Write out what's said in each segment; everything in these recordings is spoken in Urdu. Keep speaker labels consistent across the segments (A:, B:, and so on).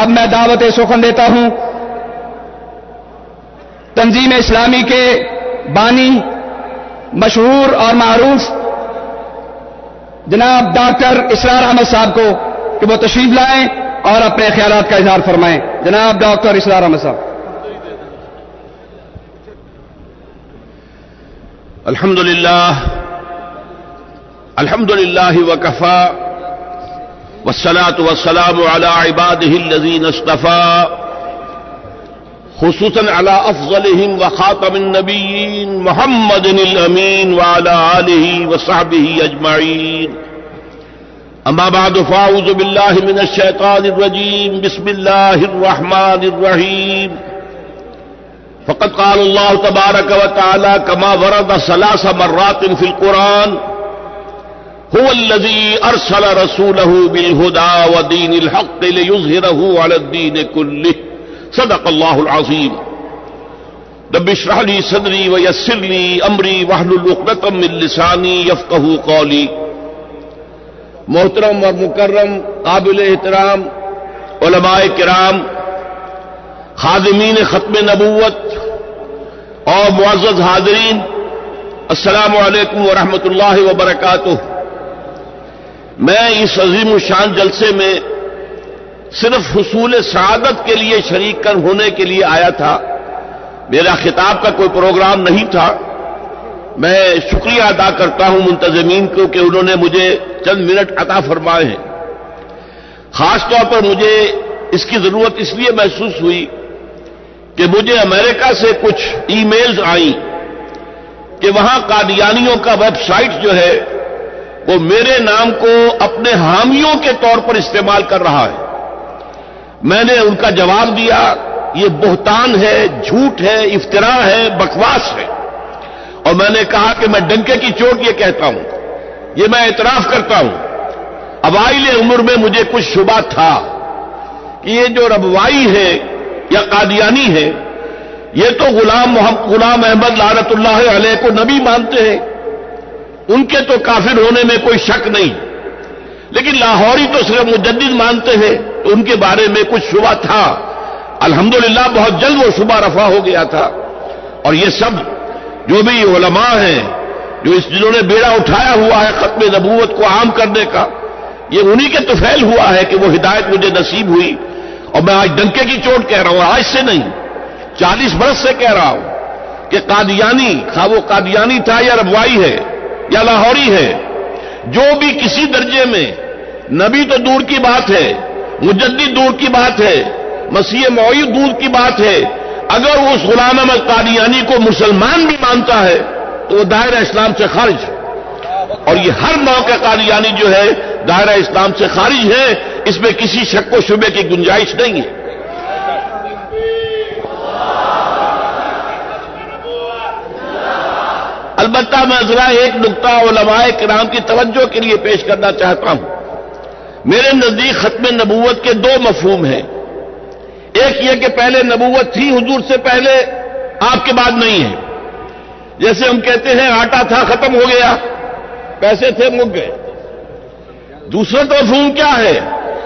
A: اب میں دعوت سخن دیتا ہوں۔ تنظیم اسلامی کے بانی، مشہور اور معروف جناب ڈاکٹر اسرار احمد صاحب کو کہ وہ تشریف لائیں اور اپنے خیالات کا اظہار فرمائیں۔ جناب ڈاکٹر اسرار احمد صاحب۔
B: الحمد لله الحمد لله وكفى والصلاة والسلام على عباده الذين اصطفى خصوصا على أفضلهم وخاتم النبيين محمد الأمين وعلى آله وصحبه أجمعين. أما بعد فأعوذ بالله من الشيطان الرجيم. بسم الله الرحمن الرحيم. فقد قال الله تبارك وتعالى كما ورد ثلاث مرات في القرآن هو الذي أرسل رسوله بالهدى ودين الحق ليظهره على الدين كله. صدق الله العظيم. رب اشرح لي صدري ويسر لي أمري واحلل عقدة من لساني يفقهوا قولي. محترم اور مکرم، قابل احترام، علماء کرام، خادمین ختم نبوت اور معزز حاضرین، السلام علیکم ورحمۃ اللہ وبرکاتہ. میں اس عظیم الشان جلسے میں صرف حصول سعادت کے لیے شریک کر ہونے کے لیے آیا تھا۔ میرا خطاب کا کوئی پروگرام نہیں تھا۔ میں شکریہ ادا کرتا ہوں منتظمین کو کہ انہوں نے مجھے چند منٹ عطا فرمائے ہیں۔ خاص طور پر مجھے اس کی ضرورت اس لیے محسوس ہوئی کہ مجھے امریکہ سے کچھ ای میلز آئیں کہ وہاں قادیانیوں کا ویب سائٹ جو ہے وہ میرے نام کو اپنے حامیوں کے طور پر استعمال کر رہا ہے۔ میں نے ان کا جواب دیا، یہ بہتان ہے، جھوٹ ہے افطرا ہے، بکواس ہے۔ اور میں نے کہا کہ میں ڈنکے کی چوٹ یہ کہتا ہوں، یہ میں اعتراف کرتا ہوں۔ اوائل عمر میں مجھے کچھ شبہ تھا کہ یہ جو ربوائی ہے یا قادیانی ہے، یہ تو غلام محمد غلام احمد لارت اللہ علیہ کو نبی مانتے ہیں۔ ان کے تو کافر ہونے میں کوئی شک نہیں۔ لیکن لاہوری تو صرف مجدد مانتے ہیں، تو ان کے بارے میں کچھ شبہ تھا۔ الحمدللہ بہت جلد وہ شبہ رفع ہو گیا تھا۔ اور یہ سب جو بھی علماء ہیں، جو اس جنہوں نے بیڑا اٹھایا ہوا ہے ختم نبوت کو عام کرنے کا، یہ انہی کے توفیل ہوا ہے کہ وہ ہدایت مجھے نصیب ہوئی۔ اور میں آج ڈنکے کی چوٹ کہہ رہا ہوں، آج سے نہیں، چالیس برس سے کہہ رہا ہوں کہ قادیانی، خواہ وہ قادیانی تھا یا ربوائی ہے یا لاہوری ہے جو بھی کسی درجے میں، نبی تو دور کی بات ہے، مجدد دور کی بات ہے، مسیح معید دور کی بات ہے، اگر اس غلام احمد قادیانی کو مسلمان بھی مانتا ہے، تو وہ دائرہ اسلام سے خارج ہے۔ اور یہ ہر نو کا قادیانی جو ہے، دائرہ اسلام سے خارج ہے، اس میں کسی شک و شبے کی گنجائش نہیں ہے۔ البتہ میں ذرا ایک نقطہ علماء کرام کی توجہ کے لیے پیش کرنا چاہتا ہوں۔ میرے نزدیک ختم نبوت کے دو مفہوم ہیں۔ ایک یہ کہ پہلے نبوت تھی، حضور سے پہلے آپ کے بعد نہیں ہے۔ جیسے ہم کہتے ہیں آٹا تھا، ختم ہو گیا، پیسے تھے، مک گئے۔ دوسرا تو مفہوم کیا ہے؟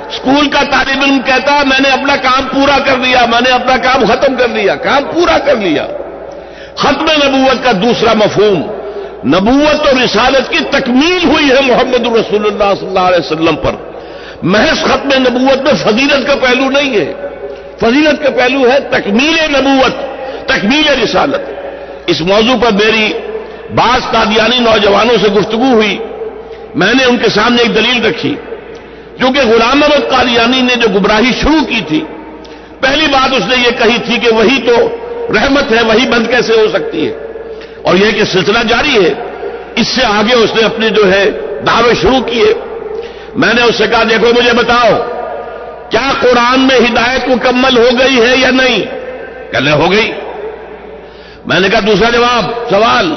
B: اسکول کا طالب علم کہتا، میں نے اپنا کام پورا کر لیا، میں نے اپنا کام ختم کر لیا، کام پورا کر لیا۔ ختم نبوت کا دوسرا مفہوم۔ نبوت اور رسالت کی تکمیل ہوئی ہے محمد الرسول اللہ صلی اللہ علیہ وسلم پر۔ محض ختم نبوت میں فضیلت کا پہلو نہیں ہے۔ فضیلت کا پہلو ہے تکمیل نبوت، تکمیل رسالت۔ اس موضوع پر میری بعض قادیانی نوجوانوں سے گفتگو ہوئی۔ میں نے ان کے سامنے ایک دلیل رکھی۔ کیونکہ غلام احمد قادیانی نے جو گمراہی شروع کی تھی، پہلی بات اس نے یہ کہی تھی کہ وہی تو رحمت ہے، وہی بند کیسے ہو سکتی ہے؟ اور یہ کہ سلسلہ جاری ہے، اس سے آگے اس نے اپنے جو ہے دعوے شروع کیے۔ میں نے اس سے کہا، دیکھو مجھے بتاؤ، کیا قرآن میں ہدایت مکمل ہو گئی ہے یا نہیں؟ کہنے ہو گئی۔ میں نے کہا، دوسرا جواب، سوال،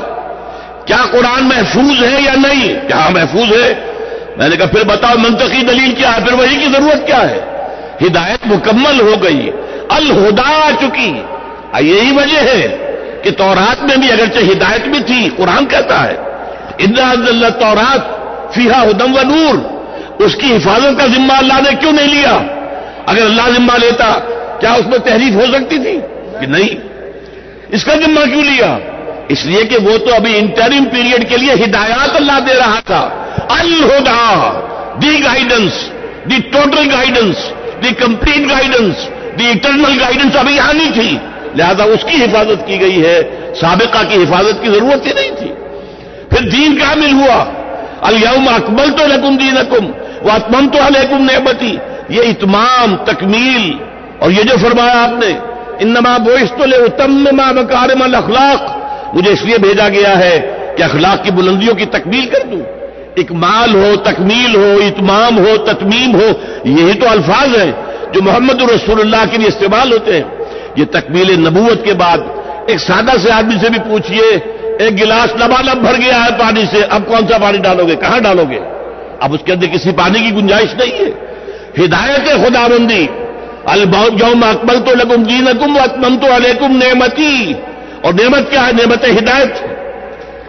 B: کیا قرآن محفوظ ہے یا نہیں؟ کیا ہاں، محفوظ ہے۔ میں نے کہا، پھر بتاؤ، منطقی دلیل کیا ہے؟ پھر وہی کی ضرورت کیا ہے؟ ہدایت مکمل ہو گئی، الہدا آ چکی یہی وجہ ہے۔ کہ تورات میں بھی اگرچہ ہدایت بھی تھی، قرآن کہتا ہے اللہ تورات فیحا ہدم و نور اس کی حفاظت کا ذمہ اللہ نے کیوں نہیں لیا؟ اگر اللہ ذمہ لیتا، کیا اس میں تحریف ہو سکتی تھی؟ کہ نہیں۔ اس کا ذمہ کیوں لیا؟ اس لیے کہ وہ تو ابھی انٹرم پیریڈ کے لیے ہدایات اللہ دے رہا تھا۔ الہدا، the guidance the total guidance the complete guidance the internal guidance ابھی آنی تھی۔ لہذا اس کی حفاظت کی گئی ہے، سابقہ کی حفاظت کی ضرورت ہی نہیں تھی۔ پھر دین کامل ہوا۔ الم اکمل تو لکم دین اکم وہ اتمن تو علیکم نعمتی۔ یہ اتمام تکمیل، اور یہ جو فرمایا آپ نے، انما بوئس تو لے اتم ماں مکارم الاخلاق مجھے اس لیے بھیجا گیا ہے کہ اخلاق کی بلندیوں کی تکمیل کر دوں۔ اکمال ہو، تکمیل ہو، اتمام ہو، تتمیم ہو، یہی تو الفاظ ہیں جو محمد رسول اللہ کے لیے استعمال ہوتے ہیں۔ یہ تکمیل نبوت کے بعد ایک سادہ سے آدمی سے بھی پوچھئے، ایک گلاس لبالب بھر گیا ہے پانی سے، اب کون سا پانی ڈالو گے؟ کہاں ڈالو گے؟ اب اس کے اندر کسی پانی کی گنجائش نہیں ہے۔ ہدایت خدا بندی البوم اکمل تو لگم دین اکم اکمن تو علیکم نعمتی۔ اور نعمت کیا ہے؟ نعمت ہدایت۔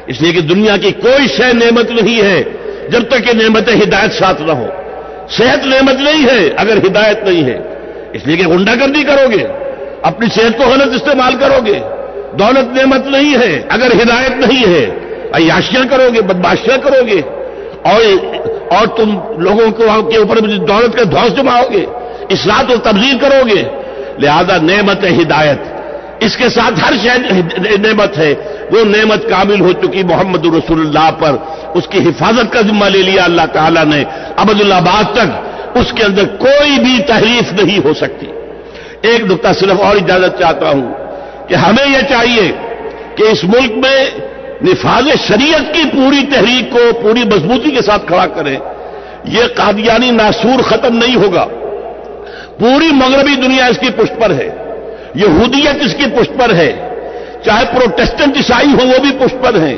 B: اس لیے کہ دنیا کی کوئی شے نعمت نہیں ہے جب تک کہ نعمت ہدایت ساتھ نہ ہو۔ صحت نعمت نہیں ہے اگر ہدایت نہیں ہے۔ اس لیے کہ گنڈا گردی کرو گے۔ اپنی صحت کو غلط استعمال کرو گے۔ دولت نعمت نہیں ہے، اگر ہدایت نہیں ہے، عیاشیاں کرو گے، بدماشیاں کرو گے۔ اور اور تم لوگوں کو کے اوپر دولت کا دھوس جماؤ گے۔ اصلاح و تبدیل کرو گے۔ لہذا نعمت ہدایت۔ اس کے ساتھ ہر شہر نعمت ہے۔ وہ نعمت کامل ہو چکی محمد رسول اللہ پر۔ اس کی حفاظت کا ذمہ لے لیا اللہ تعالیٰ نے۔ ابد اللہ آباد تک اس کے اندر کوئی بھی تحریف نہیں ہو سکتی۔ ایک نقطہ صرف اور اجازت چاہتا ہوں کہ ہمیں یہ چاہیے کہ اس ملک میں نفاذ شریعت کی پوری تحریک کو پوری مضبوطی کے ساتھ کھڑا کریں، یہ قادیانی ناسور ختم نہیں ہوگا۔ پوری مغربی دنیا اس کی پشت پر ہے، یہودیت اس کی پشت پر ہے، چاہے پروٹیسٹنٹ عیسائی ہو وہ بھی پشت پر ہیں،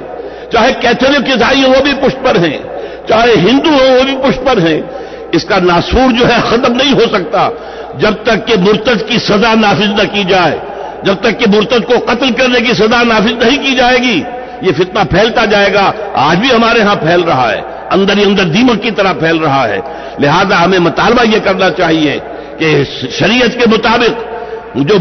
B: چاہے کیتھولک عیسائی ہو وہ بھی پشت پر ہیں، چاہے ہندو ہو وہ بھی پشت پر ہیں۔ اس کا ناسور جو ہے ختم نہیں ہو سکتا۔ جب تک کہ مرتد کی سزا نافذ نہ کی جائے، جب تک کہ مرتد کو قتل کرنے کی سزا نافذ نہیں کی جائے گی، یہ فتنہ پھیلتا جائے گا۔ آج بھی ہمارے ہاں پھیل رہا ہے، اندر ہی اندر دیمک کی طرح پھیل رہا ہے۔ لہذا ہمیں مطالبہ یہ کرنا چاہیے کہ شریعت کے مطابق جو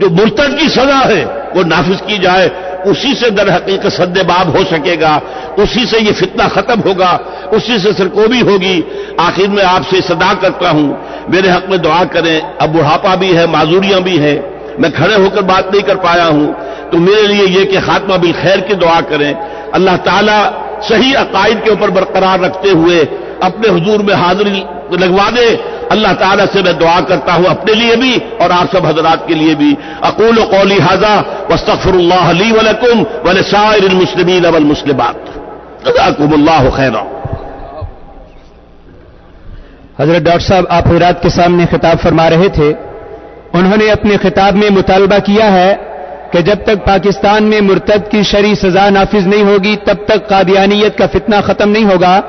B: جو مرتد کی سزا ہے وہ نافذ کی جائے، اسی سے در حقیقت سد باب ہو سکے گا، اسی سے یہ فتنہ ختم ہوگا۔ اسی سے سرکوبی ہوگی۔ آخر میں آپ سے صدا کرتا ہوں۔ میرے حق میں دعا کریں۔ اب بڑھاپا بھی ہے، معذوریاں بھی ہیں۔ میں کھڑے ہو کر بات نہیں کر پایا ہوں۔ تو میرے لیے یہ کہ خاتمہ بالخیر کی دعا کریں۔ اللہ تعالیٰ صحیح عقائد کے اوپر برقرار رکھتے ہوئے اپنے حضور میں حاضری لگوا دے۔ اللہ تعالیٰ سے میں دعا کرتا ہوں اپنے لیے بھی اور آپ سب حضرات کے لیے بھی۔ اقول و قولی حاضہ وسطر اللہ علی ولکم ولسائر المسلمین والمسلمات. جزاکم اللہ خیر
A: حضرت ڈاکٹر صاحب، آپ حضرات کے سامنے خطاب فرما رہے تھے۔ انہوں نے اپنے خطاب میں مطالبہ کیا ہے کہ جب تک پاکستان میں مرتد کی شرعی سزا نافذ نہیں ہوگی، تب تک قادیانیت کا فتنہ ختم نہیں ہوگا۔